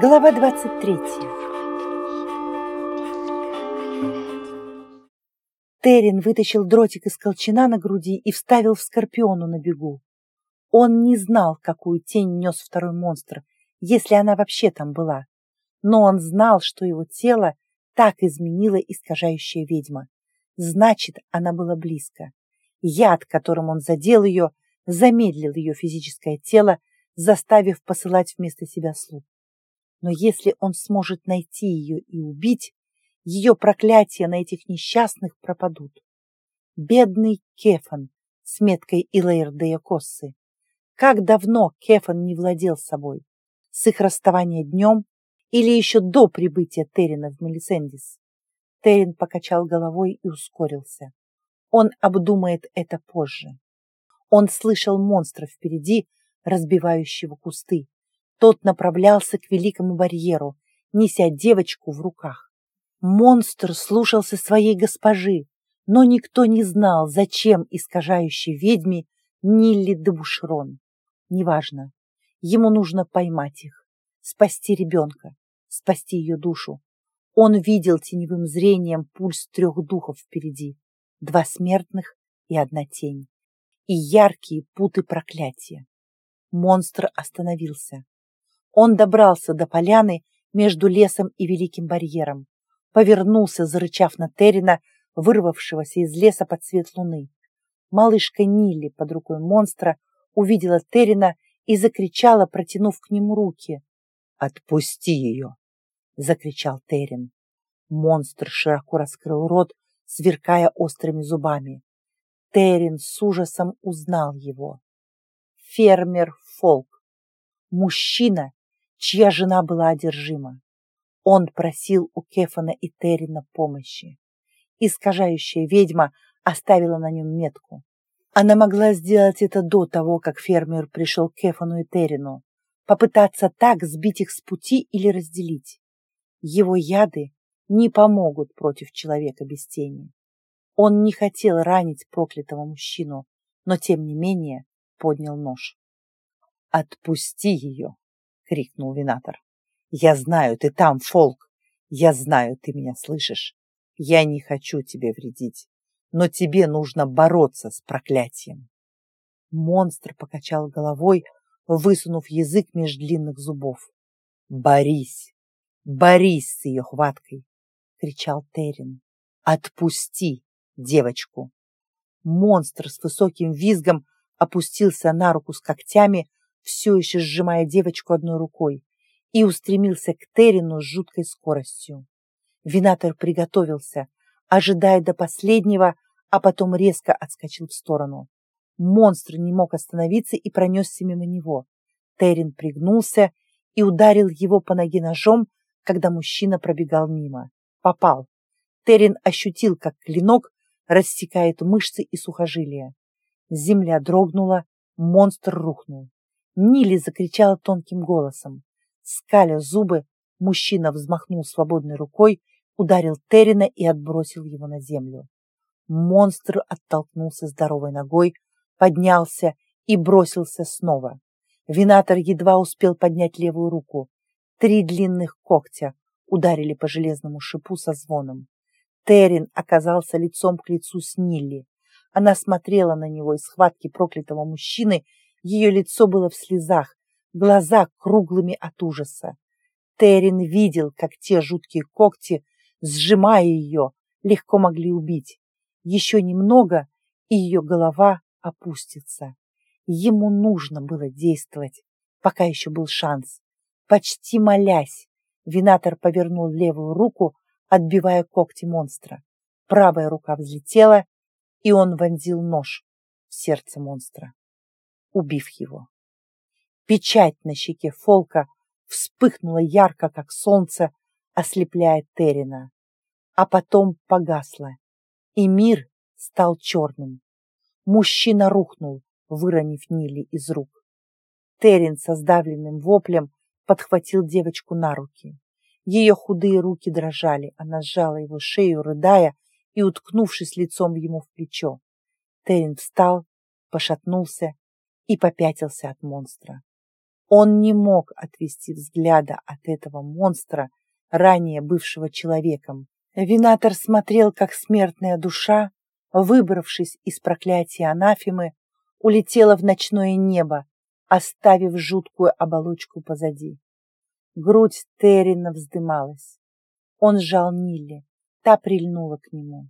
Глава 23 Террин вытащил дротик из колчана на груди и вставил в скорпиону на бегу. Он не знал, какую тень нес второй монстр, если она вообще там была. Но он знал, что его тело так изменила искажающая ведьма. Значит, она была близко. Яд, которым он задел ее, замедлил ее физическое тело, заставив посылать вместо себя слуг. Но если он сможет найти ее и убить, ее проклятия на этих несчастных пропадут. Бедный Кефан с меткой Илаирдея Коссы. Как давно Кефан не владел собой? С их расставания днем или еще до прибытия Террина в Мелисендис? Террин покачал головой и ускорился. Он обдумает это позже. Он слышал монстра впереди, разбивающего кусты. Тот направлялся к великому барьеру, неся девочку в руках. Монстр слушался своей госпожи, но никто не знал, зачем искажающей ведьме Нилли де Бушрон. Неважно, ему нужно поймать их, спасти ребенка, спасти ее душу. Он видел теневым зрением пульс трех духов впереди, два смертных и одна тень, и яркие путы проклятия. Монстр остановился. Он добрался до поляны между лесом и великим барьером, повернулся, зарычав на Террина, вырвавшегося из леса под свет луны. Малышка Нилли под рукой монстра увидела Террина и закричала, протянув к нему руки. «Отпусти ее!» — закричал Террин. Монстр широко раскрыл рот, сверкая острыми зубами. Террин с ужасом узнал его. Фермер Фолк. Мужчина, чья жена была одержима. Он просил у Кефана и Террина помощи. Искажающая ведьма оставила на нем метку. Она могла сделать это до того, как фермер пришел к Кефану и Террину, попытаться так сбить их с пути или разделить. Его яды не помогут против человека без тени. Он не хотел ранить проклятого мужчину, но тем не менее поднял нож. «Отпусти ее!» Крикнул Винатор. «Я знаю, ты там, Фолк! Я знаю, ты меня слышишь! Я не хочу тебе вредить, но тебе нужно бороться с проклятием!» Монстр покачал головой, высунув язык меж длинных зубов. «Борись! Борись с ее хваткой!» — кричал Террин. «Отпусти девочку!» Монстр с высоким визгом опустился на руку с когтями, все еще сжимая девочку одной рукой, и устремился к Терину с жуткой скоростью. Винатор приготовился, ожидая до последнего, а потом резко отскочил в сторону. Монстр не мог остановиться и пронесся мимо него. Терин пригнулся и ударил его по ноге ножом, когда мужчина пробегал мимо. Попал. Терин ощутил, как клинок рассекает мышцы и сухожилия. Земля дрогнула, монстр рухнул. Нили закричала тонким голосом. Скаля зубы, мужчина взмахнул свободной рукой, ударил Террина и отбросил его на землю. Монстр оттолкнулся здоровой ногой, поднялся и бросился снова. Винатор едва успел поднять левую руку. Три длинных когтя ударили по железному шипу со звоном. Террин оказался лицом к лицу с Нилли. Она смотрела на него из схватки проклятого мужчины ее лицо было в слезах, глаза круглыми от ужаса. Террин видел, как те жуткие когти, сжимая ее, легко могли убить. Еще немного, и ее голова опустится. Ему нужно было действовать, пока еще был шанс. Почти молясь, Винатор повернул левую руку, отбивая когти монстра. Правая рука взлетела, и он вонзил нож в сердце монстра убив его. Печать на щеке Фолка вспыхнула ярко, как солнце, ослепляя Террина, а потом погасла, и мир стал черным. Мужчина рухнул, выронив Нили из рук. Террин со сдавленным воплем подхватил девочку на руки. Ее худые руки дрожали, она сжала его шею, рыдая и уткнувшись лицом ему в плечо. Террин встал, пошатнулся и попятился от монстра. Он не мог отвести взгляда от этого монстра, ранее бывшего человеком. Винатор смотрел, как смертная душа, выбравшись из проклятия анафемы, улетела в ночное небо, оставив жуткую оболочку позади. Грудь Террина вздымалась. Он сжал Нилли, та прильнула к нему.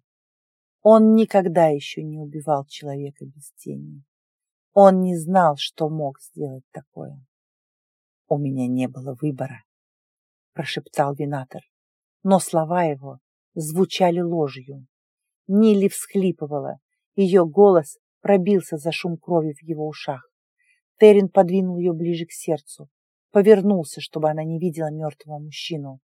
Он никогда еще не убивал человека без тени. Он не знал, что мог сделать такое. «У меня не было выбора», — прошептал Винатор, но слова его звучали ложью. Нилли всхлипывала, ее голос пробился за шум крови в его ушах. Террин подвинул ее ближе к сердцу, повернулся, чтобы она не видела мертвого мужчину.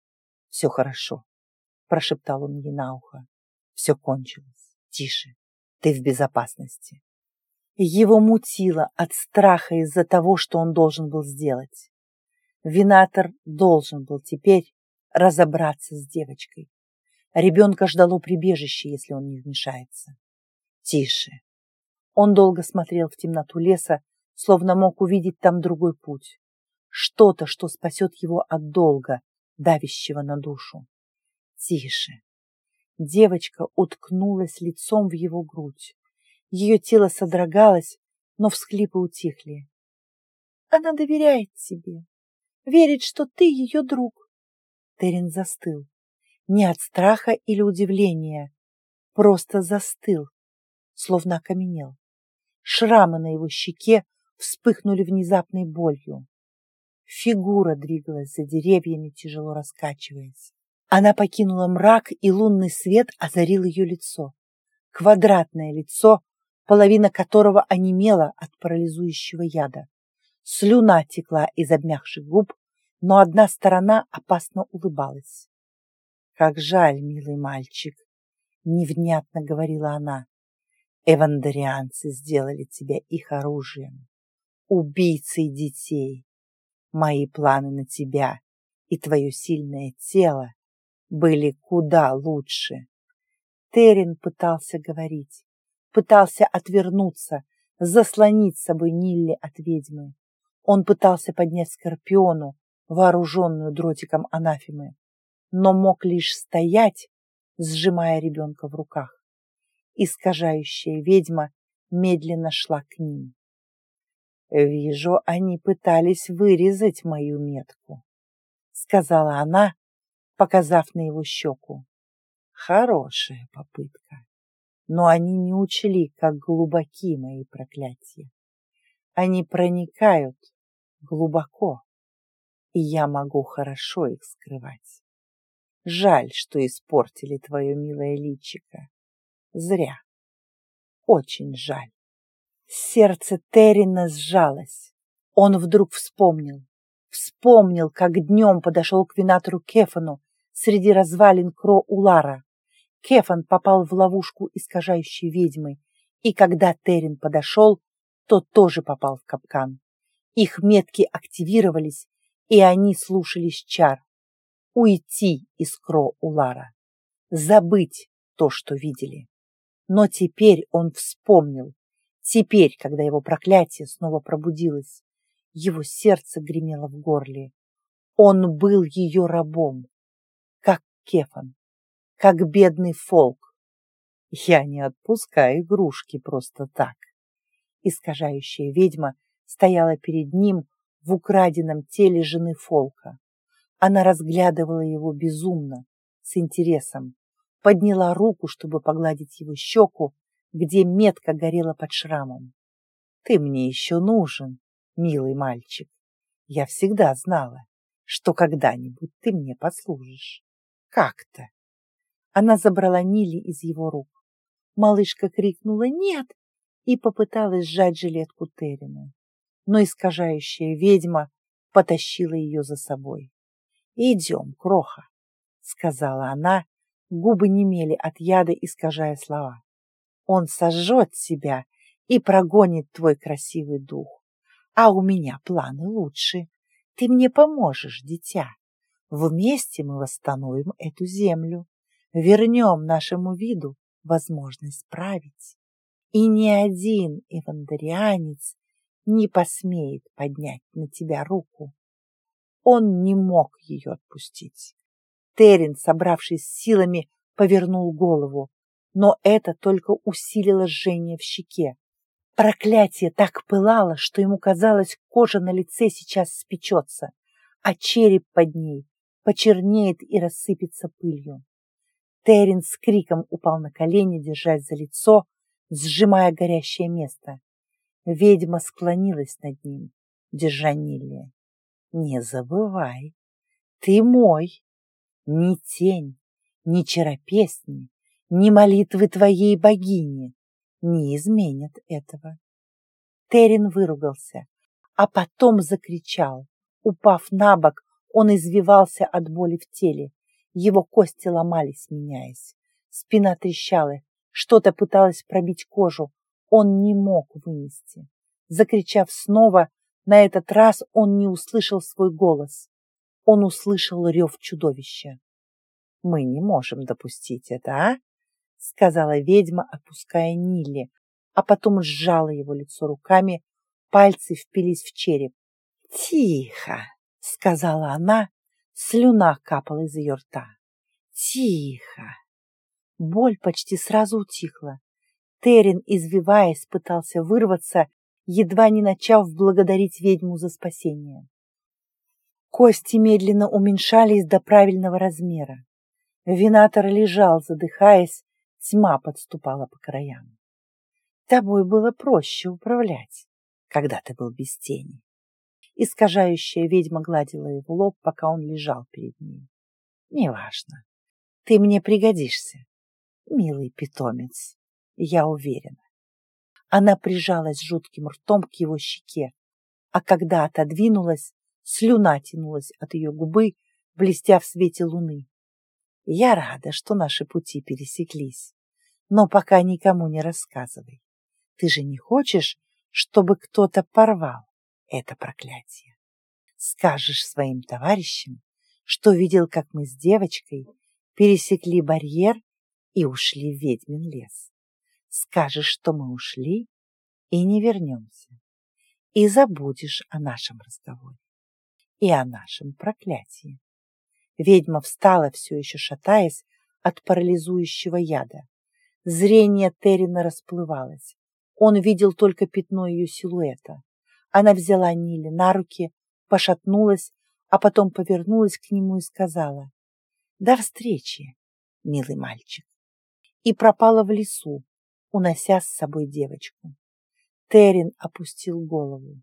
«Все хорошо», — прошептал он ей на ухо. «Все кончилось. Тише. Ты в безопасности». Его мутило от страха из-за того, что он должен был сделать. Винатор должен был теперь разобраться с девочкой. Ребенка ждало прибежище, если он не вмешается. Тише. Он долго смотрел в темноту леса, словно мог увидеть там другой путь. Что-то, что спасет его от долга, давящего на душу. Тише. Девочка уткнулась лицом в его грудь. Ее тело содрогалось, но всхлипы утихли. Она доверяет тебе, верит, что ты ее друг. Терен застыл. Не от страха или удивления, просто застыл, словно окаменел. Шрамы на его щеке вспыхнули внезапной болью. Фигура двигалась за деревьями, тяжело раскачиваясь. Она покинула мрак, и лунный свет озарил ее лицо. Квадратное лицо, половина которого онемела от парализующего яда. Слюна текла из обмякших губ, но одна сторона опасно улыбалась. «Как жаль, милый мальчик!» — невнятно говорила она. «Эвандарианцы сделали тебя их оружием, убийцей детей. Мои планы на тебя и твое сильное тело были куда лучше». Терен пытался говорить, пытался отвернуться, заслонить собой Нилли от ведьмы. Он пытался поднять Скорпиону, вооруженную дротиком анафемы но мог лишь стоять, сжимая ребенка в руках. Искажающая ведьма медленно шла к ним. «Вижу, они пытались вырезать мою метку», — сказала она, показав на его щеку. «Хорошая попытка, но они не учли, как глубоки мои проклятия. Они проникают глубоко, и я могу хорошо их скрывать. Жаль, что испортили твое милое личико. Зря. Очень жаль. Сердце Террина сжалось. Он вдруг вспомнил. Вспомнил, как днем подошел к винатору Кефану среди развалин Кро-Улара. Кефан попал в ловушку искажающей ведьмы, и когда Террин подошел, тот тоже попал в капкан. Их метки активировались, и они слушались чар уйти из Кро-Улара, забыть то, что видели. Но теперь он вспомнил, теперь, когда его проклятие снова пробудилось, его сердце гремело в горле. Он был ее рабом, как Кефан, как бедный фолк. Я не отпускаю игрушки просто так. Искажающая ведьма стояла перед ним в украденном теле жены Фолка. Она разглядывала его безумно, с интересом, подняла руку, чтобы погладить его щеку, где метка горела под шрамом. «Ты мне еще нужен, милый мальчик. Я всегда знала, что когда-нибудь ты мне послужишь. Как-то!» Она забрала Нили из его рук. Малышка крикнула «Нет!» и попыталась сжать жилетку Террина. Но искажающая ведьма потащила ее за собой. «Идем, кроха», — сказала она, губы немели от яда, искажая слова. «Он сожжет себя и прогонит твой красивый дух. А у меня планы лучше. Ты мне поможешь, дитя. Вместе мы восстановим эту землю, вернем нашему виду возможность править. И ни один эвандарианец не посмеет поднять на тебя руку. Он не мог ее отпустить. Терен, собравшись силами, повернул голову, но это только усилило жжение в щеке. Проклятие так пылало, что ему казалось, кожа на лице сейчас спечется, а череп под ней почернеет и рассыпется пылью. Терен с криком упал на колени, держась за лицо, сжимая горящее место. Ведьма склонилась над ним, держа Нилли. «Не забывай, ты мой, ни тень, ни чаропесни, ни молитвы твоей богини не изменят этого. Терен выругался, а потом закричал. Упав на бок, он извивался от боли в теле. Его кости ломались, меняясь. Спина трещала, что-то пыталось пробить кожу. Он не мог вынести. Закричав снова, на этот раз он не услышал свой голос. Он услышал рев чудовища. «Мы не можем допустить это, а?» сказала ведьма, опуская Нилли, а потом сжала его лицо руками, пальцы впились в череп. «Тихо!» — сказала она, слюна капала из ее рта. «Тихо!» Боль почти сразу утихла. Терен, извиваясь, пытался вырваться, едва не начав благодарить ведьму за спасение. Кости медленно уменьшались до правильного размера. Винатор лежал, задыхаясь, Тьма подступала по краям. Тобой было проще управлять, когда ты был без тени. Искажающая ведьма гладила его лоб, пока он лежал перед ней. Неважно. Ты мне пригодишься, милый питомец, я уверена. Она прижалась жутким ртом к его щеке, а когда отодвинулась, слюна тянулась от ее губы, блестя в свете луны. Я рада, что наши пути пересеклись. Но пока никому не рассказывай. Ты же не хочешь, чтобы кто-то порвал это проклятие. Скажешь своим товарищам, что видел, как мы с девочкой пересекли барьер и ушли в ведьмин лес. Скажешь, что мы ушли и не вернемся. И забудешь о нашем разговоре и о нашем проклятии. Ведьма встала, все еще шатаясь от парализующего яда. Зрение Террина расплывалось. Он видел только пятно ее силуэта. Она взяла Нили на руки, пошатнулась, а потом повернулась к нему и сказала «До встречи, милый мальчик!» и пропала в лесу, унося с собой девочку. Террин опустил голову.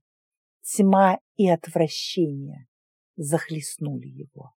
Тьма и отвращение захлестнули его.